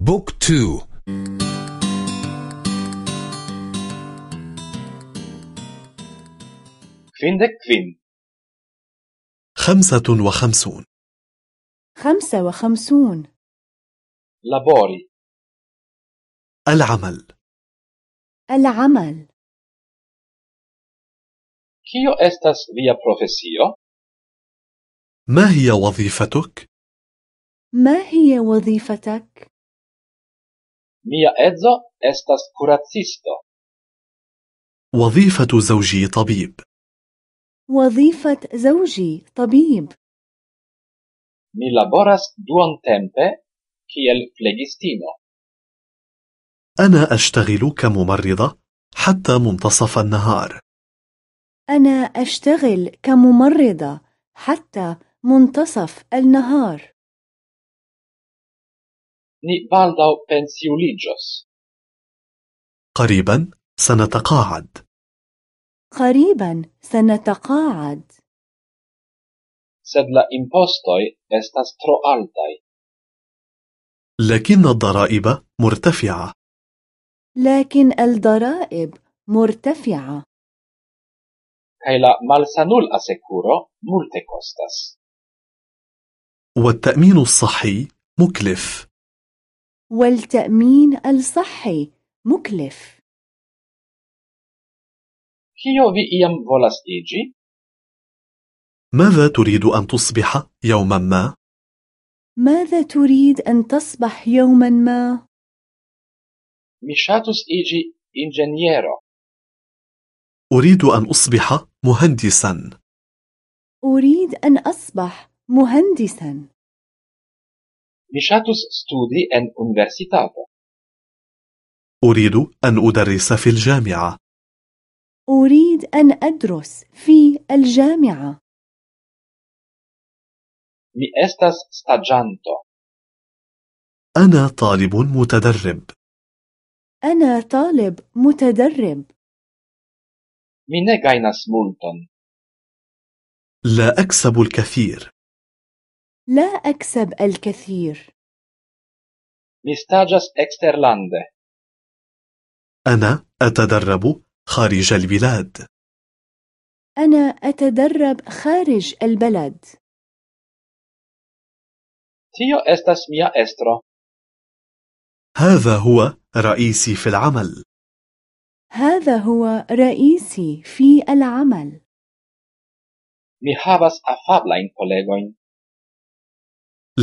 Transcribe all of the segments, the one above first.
Book two. Kvindek kvin خمسة وخمسون. خمسة وخمسون. Labori. العمل. العمل. Kio estas via profesio? ما هي وظيفتك؟ ما هي وظيفتك؟ Mia edzo estas kuracisto وظيفة زوجي طبيب. وظيفة زوجي طبيب. Mi laboras duon tempe kiel flegistino. أنا أشتغل كممرضة حتى منتصف النهار. أنا أشتغل كممرضة حتى منتصف النهار. Ni baldaŭ pensiuliĝos. قريبا سنتقاعد قريبا سنتقاعد Sed la impostoj estas tro altaj. لكن الضرائب مرتفعة لكن الضرائب مرتفعة Kaj la malsanul-asekuro multe kostas. والتأمين الصحي مكلف والتأمين الصحي مكلف? ماذا تريد أن تصبح يوما ما؟ ماذا تريد أن تصبح يوما ما؟ Ŝatus iĝi inĝeniero. أريد أن أصبح مهندسا أريد أن أصبح مهندسا Mi ŝatus studi en universitato. أريد أن أدرس في الجامعة أريد أن أدرس في الجامعة Mi estas staĝanto. أنا طالب متدرب أنا طالب متدرب Mi ne gajnas multon. لا أكسب الكثير لا أكسب الكثير Mi staĝas eksterlande. أنا أتدرب خارج البلاد أنا أتدرب خارج البلد Tio estas mia estro. هذا هو رئيسي في العمل هذا هو رئيسي في العمل Mi havas afablajn kolegojn.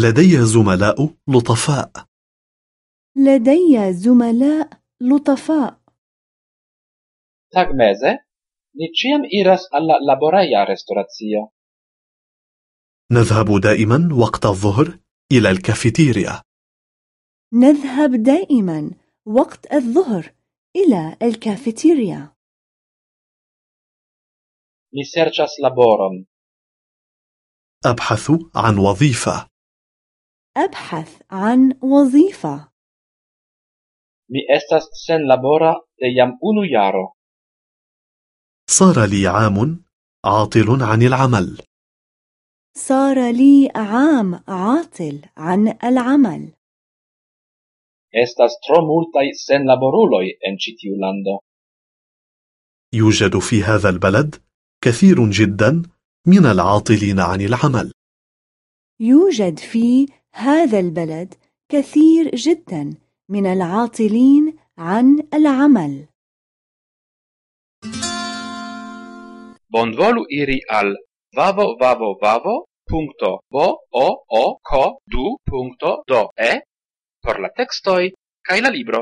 لدي زملاء لطفاء. لدي زملاء لطفاء. Tagmeze, ni ĉiam iras al la laboreja restoracio. نذهب دائما وقت الظهر إلى الكافيتيريا. نذهب دائما وقت الظهر إلى الكافيتيريا. Mi serĉas laboron. أبحث عن وظيفة. أبحث عن وظيفة Mi estas senlabora de jam unu jaro. صار لي عام عاطل عن العمل صار لي عام عاطل عن العمل Estas tro multaj senlaboruloj en ĉi tiu lando. يوجد في هذا البلد كثير جدا من العاطلين عن العمل يوجد في هذا البلد كثير جدا من العاطلين عن العمل. بونفولو إيري آل فافو فافو فافو punto bo o o ko du punto do e por la textoi kai la libro